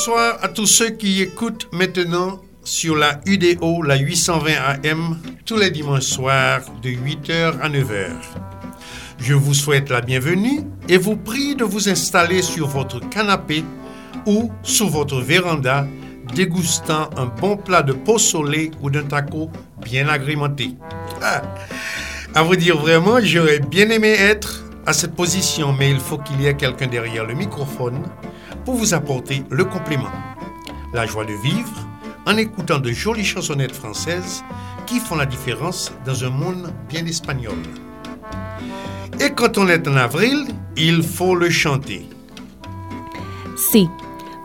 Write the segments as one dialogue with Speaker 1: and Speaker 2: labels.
Speaker 1: Bonsoir à tous ceux qui écoutent maintenant sur la UDO, la 820 AM, tous les dimanches soirs de 8h à 9h. Je vous souhaite la bienvenue et vous prie de vous installer sur votre canapé ou sur votre véranda, dégustant un bon plat de pot soleil ou d'un taco bien agrémenté. Ah, à vous dire vraiment, j'aurais bien aimé être à cette position, mais il faut qu'il y ait quelqu'un derrière le microphone pour vous apporter le complément. La joie de vivre en écoutant de jolies chansonnettes françaises qui font la différence dans un monde bien espagnol. Et quand on est en avril, il faut le chanter.
Speaker 2: Sí,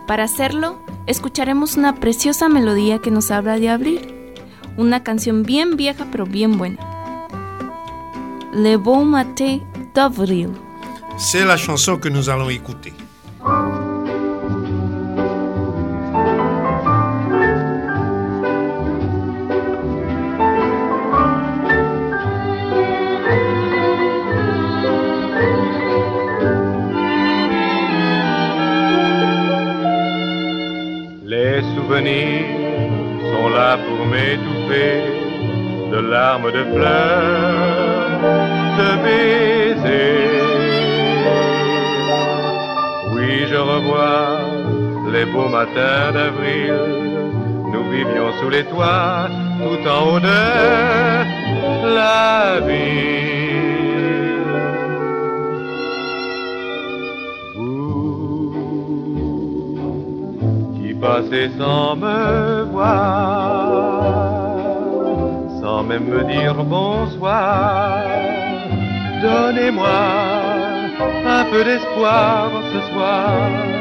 Speaker 2: para hacerlo, escucharemos una preciosa melodía que nos habla de abril. Una canción bien vieja pero bien buena. Le Bon Matin d'Avril.
Speaker 1: C'est la chanson que nous allons écouter.
Speaker 3: Les souvenirs sont là pour m'étouffer de larmes de fleurs, les beaux matins d'avril. Nous vivions sous les toits, tout en haut de la ville. Vous qui passez sans me voir, sans même me dire bonsoir. Donnez-moi un peu d'espoir ce soir.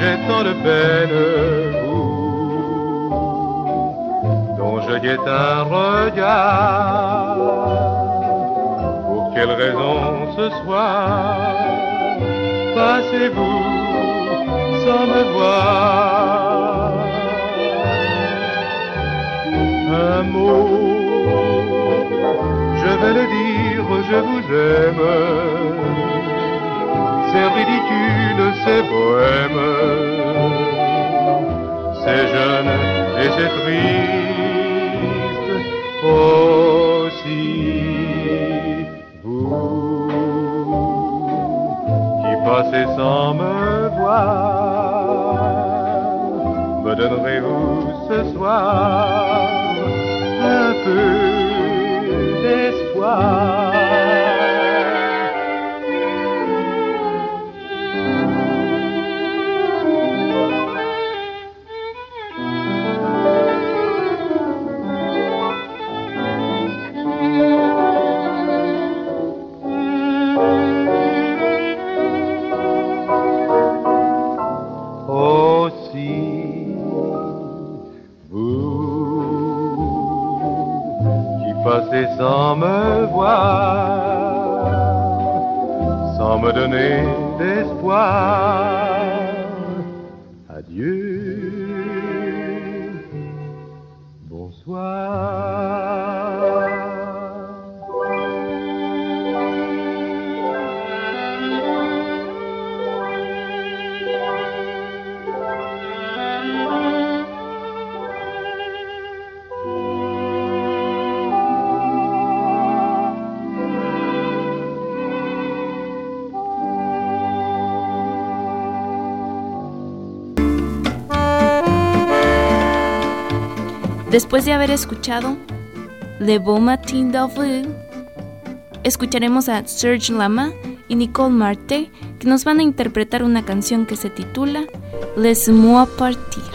Speaker 3: J'ai tant de peine, vous, dont je guette un regard. Pour quelle raison ce soir passez-vous sans me voir? Un mot, je vais le dire, je vous aime. C'est ridicule, c'est bohème. C'est jeune et c'est triste aussi. Vous qui passez sans me voir, me donnerez-vous ce soir un peu d'espoir?
Speaker 2: Después de haber escuchado Le Bon Matin d'Avril, escucharemos a Serge Lama y Nicole Marté que nos van a interpretar una canción que se titula Laisse-moi partir.
Speaker 1: Et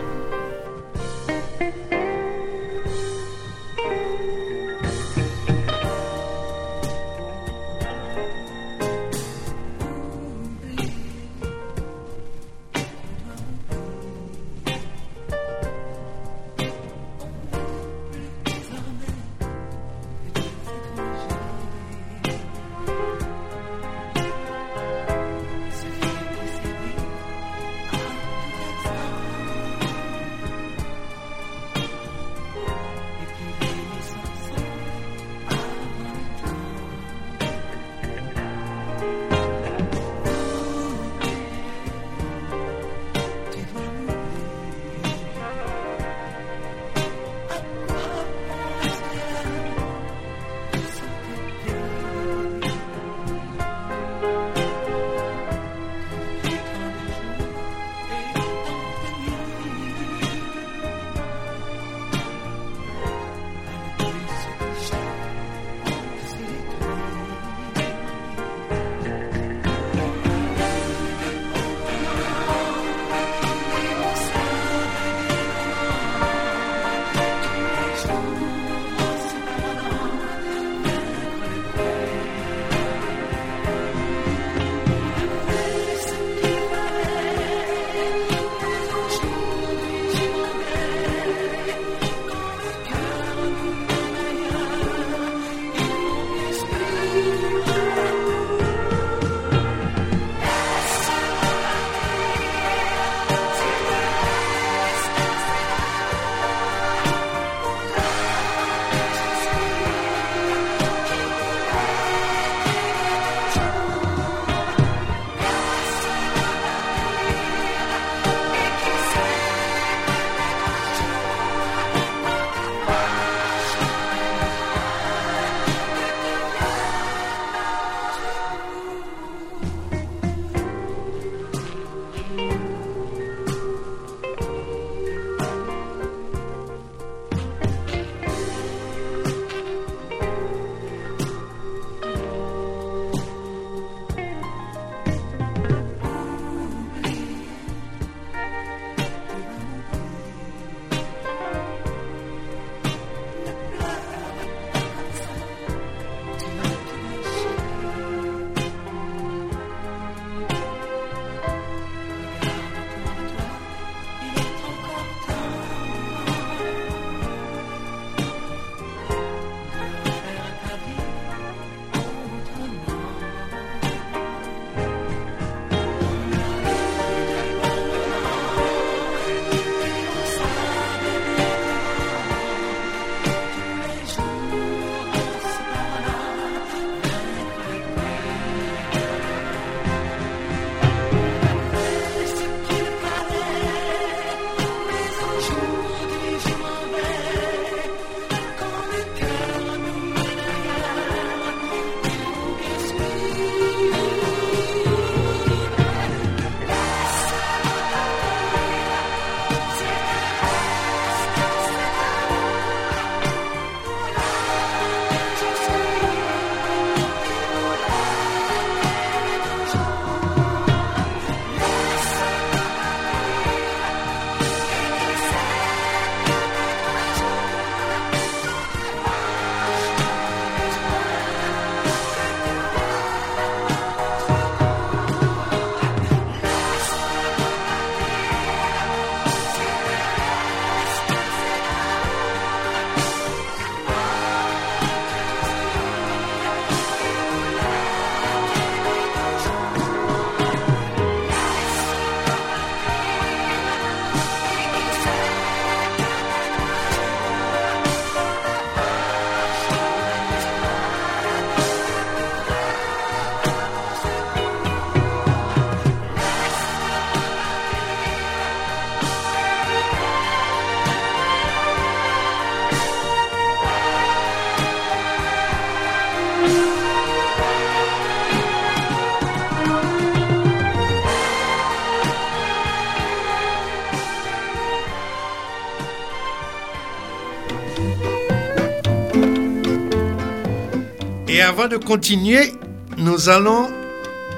Speaker 1: avant de continuer, nous allons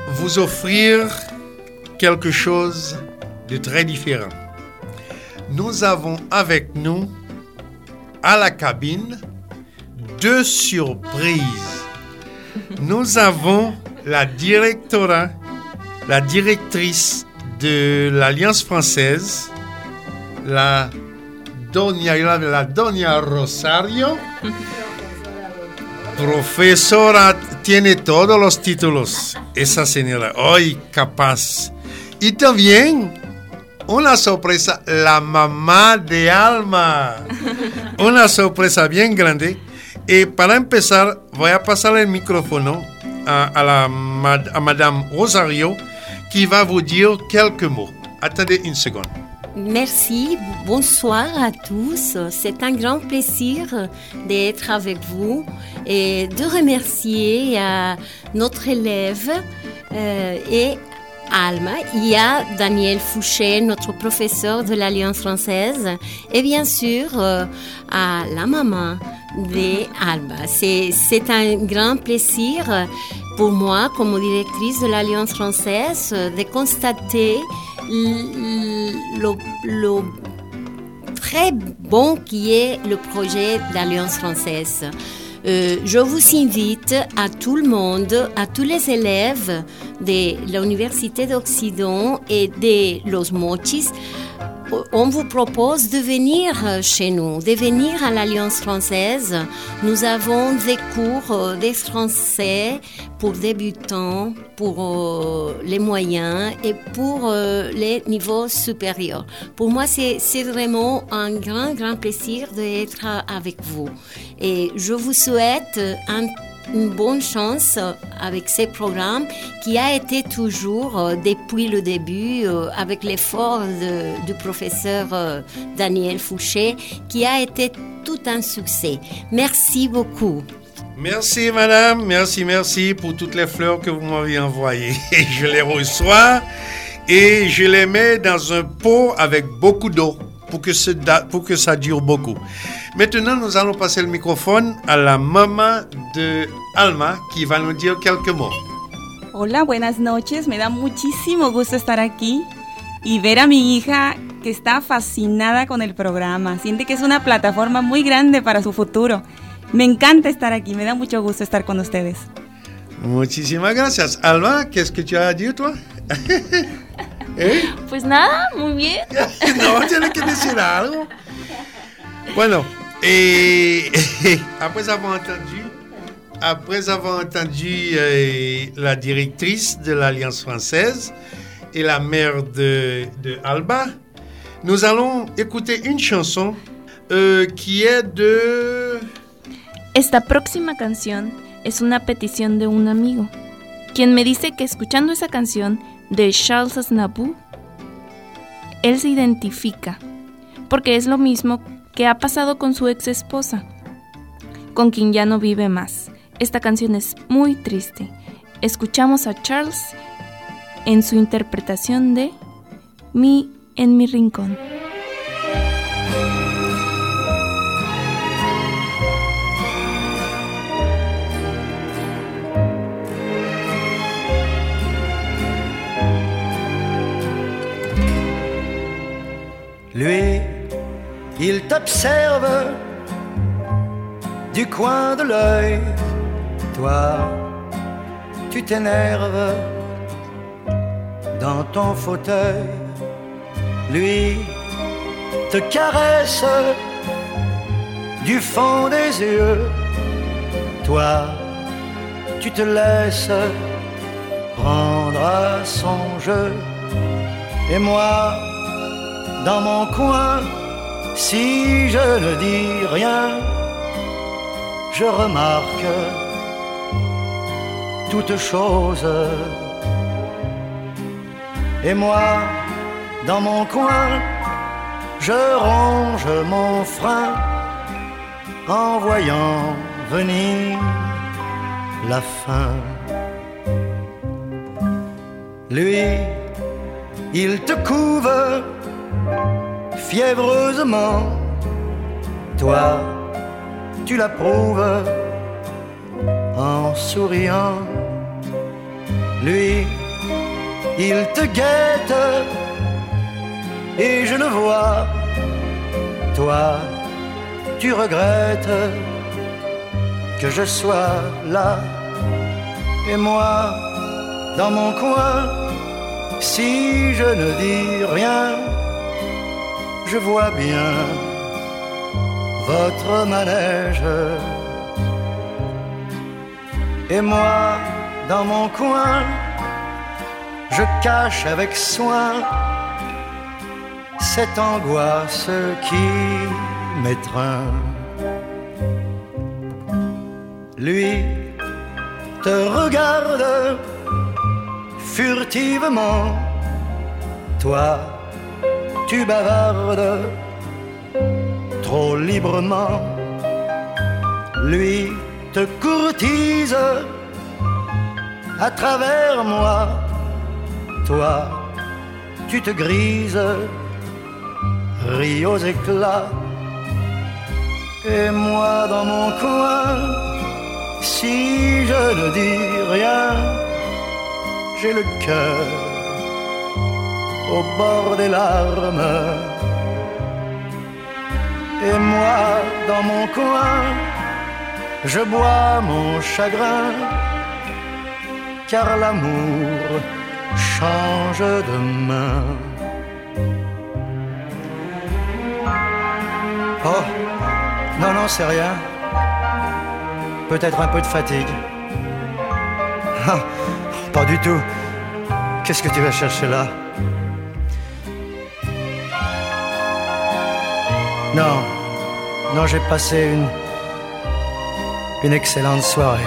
Speaker 1: vous offrir quelque chose de très différent. Nous avons avec nous à la cabine deux surprises. Nous avons la directora, la directrice de l'Alliance française, la Doña, la Doña Rosario. Profesora tiene todos los títulos, esa señora, hoy capaz. Y también una sorpresa, la mamá de Alma. Una sorpresa bien grande. Y para empezar, voy a pasar el micrófono a, a la, a Madame Rosario, qui va vous dire quelques mots. Attendez une seconde.
Speaker 4: Merci, bonsoir à tous. C'est un grand plaisir d'être avec vous et de remercier à notre élève euh, et Alma. Il y a Daniel Fouché, notre professeur de l'Alliance française, et bien sûr euh, à la maman de Alba. C'est un grand plaisir pour moi, comme directrice de l'Alliance française, de constater le, très bon qui est le projet d'Alliance française. Euh, je vous invite à tout le monde, à tous les élèves de l'Université d'Occident et de Los Mochis, on vous propose de venir chez nous, de venir à l'Alliance française. Nous avons des cours euh, de français pour débutants, pour euh, les moyens et pour euh, les niveaux supérieurs. Pour moi, c'est vraiment un grand, grand plaisir d'être avec vous. Et je vous souhaite un une bonne chance avec ces programmes qui a été toujours, euh, depuis le début, euh, avec l'effort du professeur euh, Daniel Fouché, qui a été tout un succès. Merci beaucoup.
Speaker 1: Merci madame, merci, merci pour toutes les fleurs que vous m'avez envoyées. Je les reçois et je les mets dans un pot avec beaucoup d'eau pour que, pour que ça dure beaucoup. Maintenant, nous allons passer le microphone à la maman de Alma qui va nous dire quelques mots.
Speaker 5: Hola, buenas noches. Me da muchísimo gusto estar aquí y ver a mi hija que está fascinada con el programa. Siente que es una plataforma muy grande para su futuro. Me encanta estar aquí. Me da mucho gusto estar con ustedes.
Speaker 1: Muchísimas gracias. Alma, ¿qué es que tú dicho?
Speaker 2: ¿Eh? Pues nada, muy bien.
Speaker 1: no, tiene que decir algo. Bueno, et après avoir entendu, après avoir entendu euh, la directrice de l'Alliance française et la mère de, de, Alba, nous allons écouter une chanson euh, qui est de...
Speaker 2: Esta próxima canción es una petición de un amigo, quien me dice que escuchando esa canción de Charles Aznavour, él se identifica, porque es lo mismo que ha pasado con su ex esposa, con quien ya no vive más. Esta canción es muy triste. Escuchamos a Charles en su interpretación de Mi en mi rincón.
Speaker 6: Lui, il t'observe du coin de l'œil. Toi, tu t'énerves dans ton fauteuil. Lui te caresse du fond des yeux. Toi, tu te laisses prendre à son jeu. Et moi, dans mon coin, si je ne dis rien, je remarque toutes choses. Et moi, dans mon coin, je ronge mon frein en voyant venir la fin. Lui, il te couve fiévreusement. Toi, tu l'approuves en souriant. Lui, il te guette et je le vois. Toi, tu regrettes que je sois là et moi dans mon coin. Si je ne dis rien, je vois bien votre manège. Et moi, dans mon coin, je cache avec soin cette angoisse qui m'étreint. Lui te regarde furtivement, toi tu bavardes trop librement. Lui te courtise à travers moi. Toi, tu te grises, ris aux éclats. Et moi dans mon coin, si je ne dis rien, j'ai le cœur au bord des larmes. Et moi dans mon coin, je bois mon chagrin, car l'amour change de main. Oh, non, non, c'est rien. Peut-être un peu de fatigue. Ah, pas du tout. Qu'est-ce que tu vas chercher là? Non, non, j'ai passé une, une excellente soirée.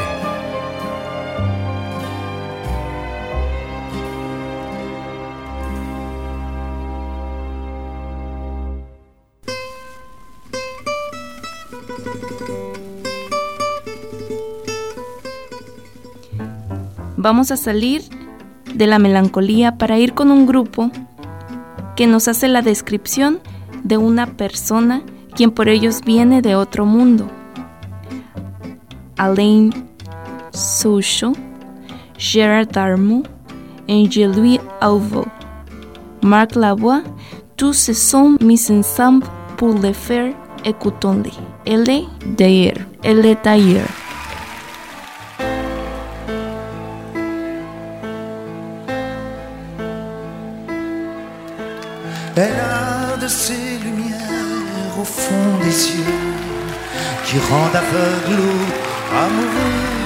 Speaker 2: Vamos a salir de la melancolía para ir con un grupo que nos hace la descripción de una persona quien por ellos viene de otro mundo. Alain Souchon, Gérard Darmou Jean-Louis Auveau. Marc Lavoie, tous ce sont mis ensemble pour le faire écoutons-les. Elle d'ailleurs. Elle est d'ailleurs.
Speaker 7: De des yeux qui rendent aveugle ou amoureux.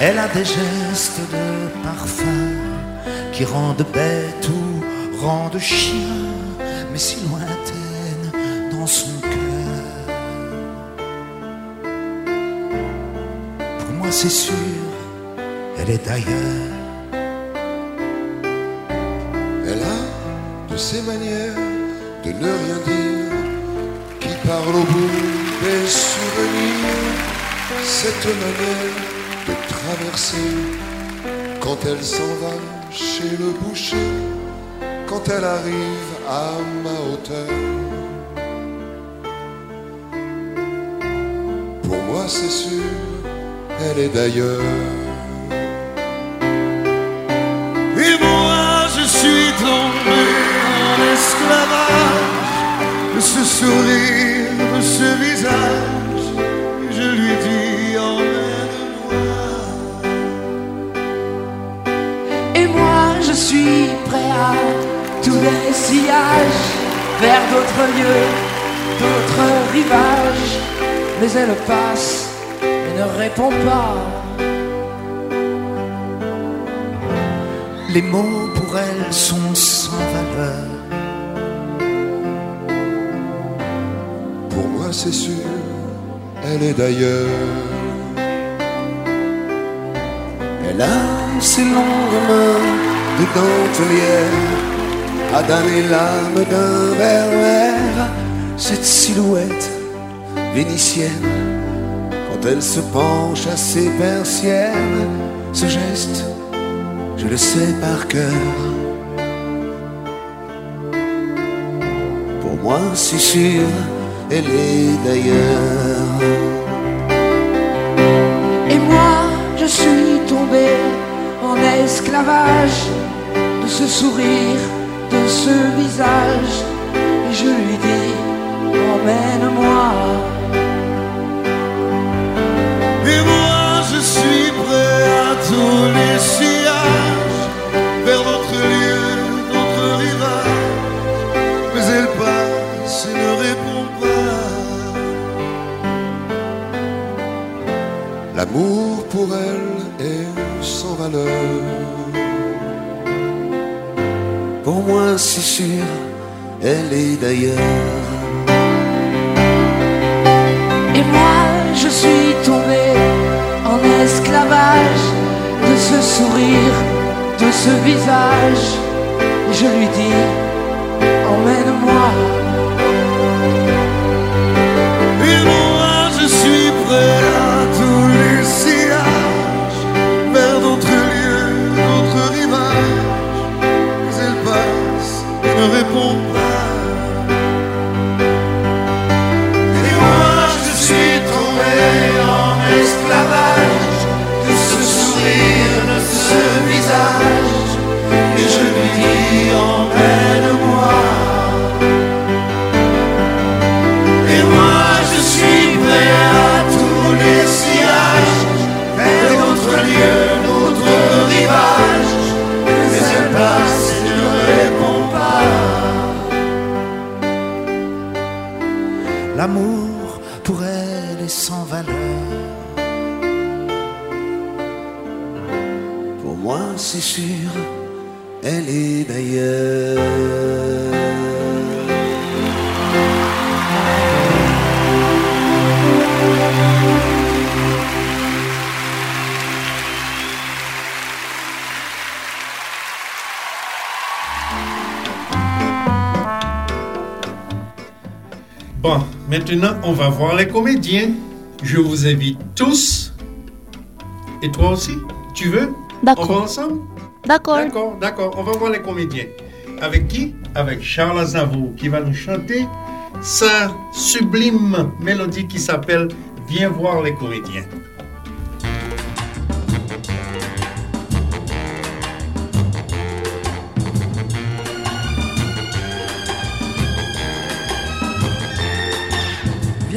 Speaker 7: Elle a des gestes de parfum qui rendent bête ou rendent chien, mais si lointaine dans son cœur. Pour moi, c'est sûr, elle est d'ailleurs.
Speaker 8: Elle a de ces manières de ne rien dire, cette manière de traverser quand elle s'en va chez le boucher, quand elle arrive à ma hauteur. Pour moi, c'est sûr, elle est d'ailleurs.
Speaker 7: Et moi je suis tombé en esclavage de ce sourire, de ce visage.
Speaker 9: Vers d'autres lieux, d'autres rivages. Mais elle passe et ne répond pas.
Speaker 7: Les mots pour elle sont sans valeur.
Speaker 8: Pour moi, c'est sûr, elle est d'ailleurs.
Speaker 7: Elle a ses longues mains de dentelière a damné l'âme d'un berbère. Cette silhouette vénitienne, quand elle se penche à ses persiennes, ce geste, je le sais par cœur. Pour moi, si sûr, elle est d'ailleurs.
Speaker 9: Et moi, je suis tombé en esclavage de ce sourire de ce visage. Et je lui dis, emmène-moi.
Speaker 7: Et moi je suis prêt à tous les sillages Vers d'autres lieux, d'autres rivages Mais elle passe et ne répond pas L'amour pour elle est sans valeur Pour moi c'est sûr, elle est d'ailleurs
Speaker 9: Et moi, je suis tombé en esclavage de ce sourire, de ce visage. Je lui dis, emmène-moi.
Speaker 1: Va voir les comédiens. Je vous invite tous. Et toi aussi Tu veux?
Speaker 2: D'accord.
Speaker 1: On va ensemble?
Speaker 2: D'accord.
Speaker 1: D'accord, d'accord. On va voir les comédiens. Avec qui? Avec Charles Aznavour qui va nous chanter sa sublime mélodie qui s'appelle Viens voir les comédiens.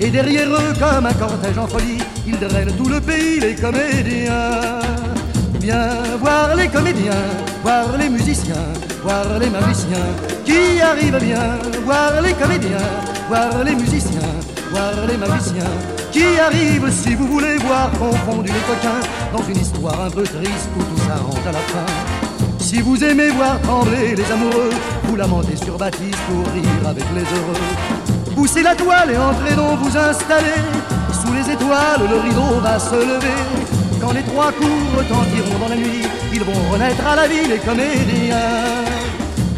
Speaker 6: Et derrière eux, comme un cortège en folie, ils drainent tout le pays, les comédiens. Viens voir les comédiens, voir les musiciens, voir les magiciens qui arrivent bien. Voir les comédiens, voir les musiciens, voir les magiciens qui arrivent si vous voulez voir confondus les coquins dans une histoire un peu triste où tout s'arrange à la fin. Si vous aimez voir trembler les amoureux, vous lamentez sur Baptiste pour rire avec les heureux. Poussez la toile et entrez donc vous installer. Sous les étoiles, le rideau va se lever. Quand les trois coups retentiront dans la nuit, ils vont renaître à la vie les comédiens.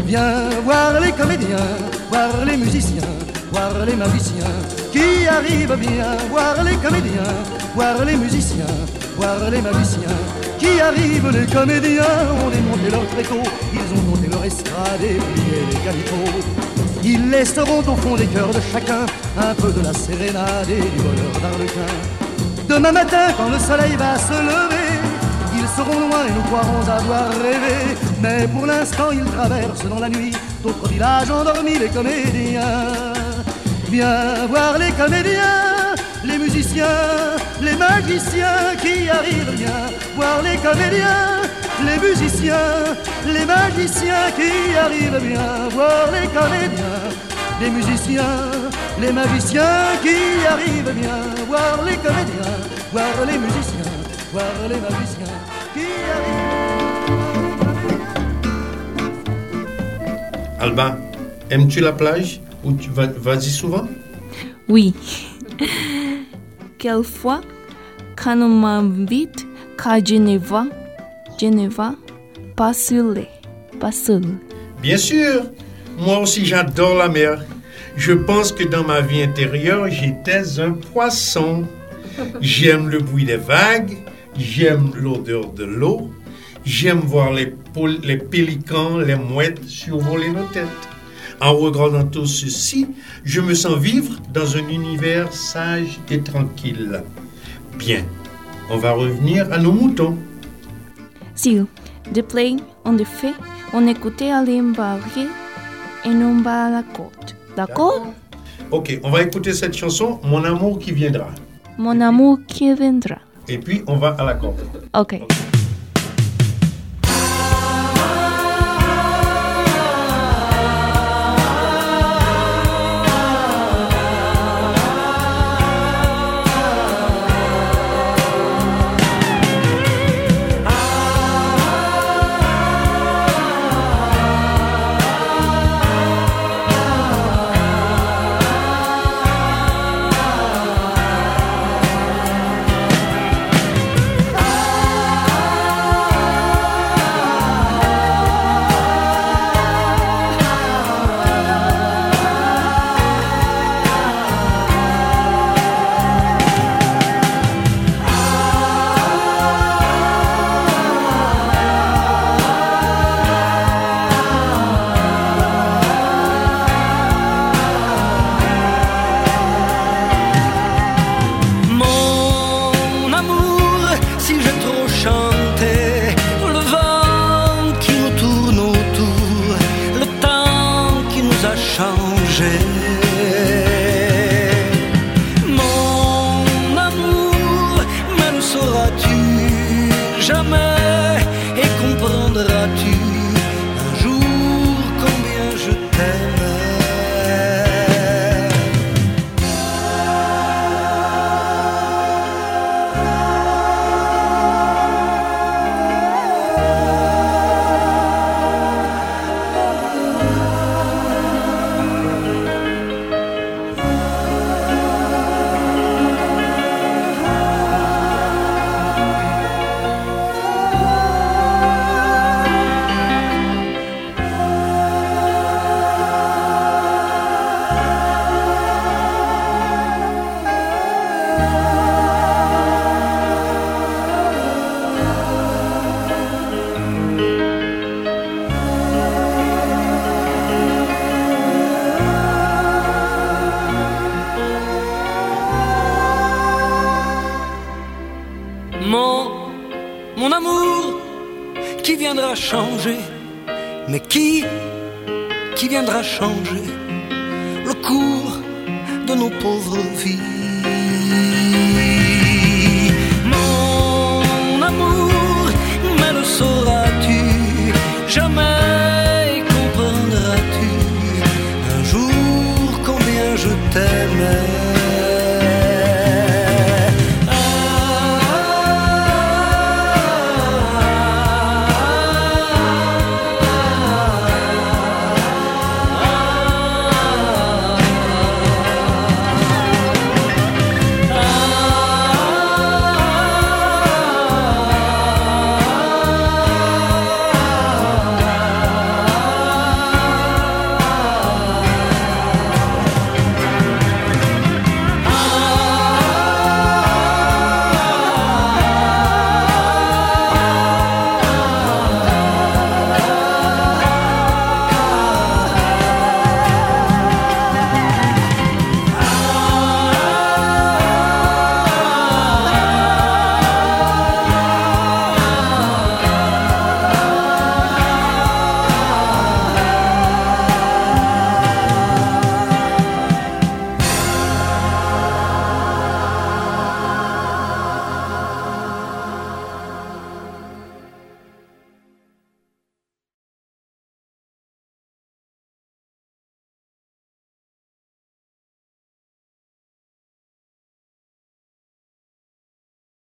Speaker 6: Viens voir les comédiens, voir les musiciens, voir les magiciens qui arrivent bien? Voir les comédiens, voir les musiciens, voir les magiciens qui arrivent. Les comédiens ont démonté leur tréteau, ils ont monté leur estrade et plié les calicots. Ils laisseront au fond des cœurs de chacun un peu de la sérénade et du bonheur d'Arlequin. Demain matin, quand le soleil va se lever, ils seront loin et nous croirons avoir rêvé. Mais pour l'instant, ils traversent dans la nuit d'autres villages endormis, les comédiens. Viens voir les comédiens, les musiciens, les magiciens qui arrivent bien. Voir les comédiens, les musiciens, les magiciens qui arrivent bien. Voir les comédiens, les musiciens, les magiciens qui arrivent bien. Voir les comédiens, voir les musiciens, voir les magiciens qui arrivent.
Speaker 1: Alba, aimes-tu la plage ou tu vas, vas-y souvent?
Speaker 2: Oui. Quelquefois, quand on m'invite, quand je ne vois, je ne vois pas seul, pas seul.
Speaker 1: Bien sûr, Moi aussi, j'adore la mer. Je pense que dans ma vie intérieure, j'étais un poisson. J'aime le bruit des vagues, j'aime l'odeur de l'eau, j'aime voir les, les pélicans, les mouettes survoler nos têtes. En regardant tout ceci, je me sens vivre dans un univers sage et tranquille. Bien, on va revenir à nos moutons.
Speaker 10: Si, de play, on the fait, on écoutait à l'embarquer et on va à la côte. D'accord?
Speaker 1: Ok, on va écouter cette chanson, Mon amour qui viendra.
Speaker 10: Mon amour qui viendra.
Speaker 1: Et puis, on va à la côte.
Speaker 10: Ok.
Speaker 11: Changer, mais qui, qui viendra changer le cours de nos pauvres vies?